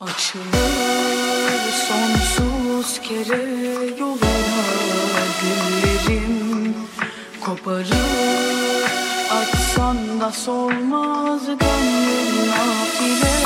Açılır sonsuz kere yoluna güllerim Koparır. Açsan da solmaz gönlüm nafile.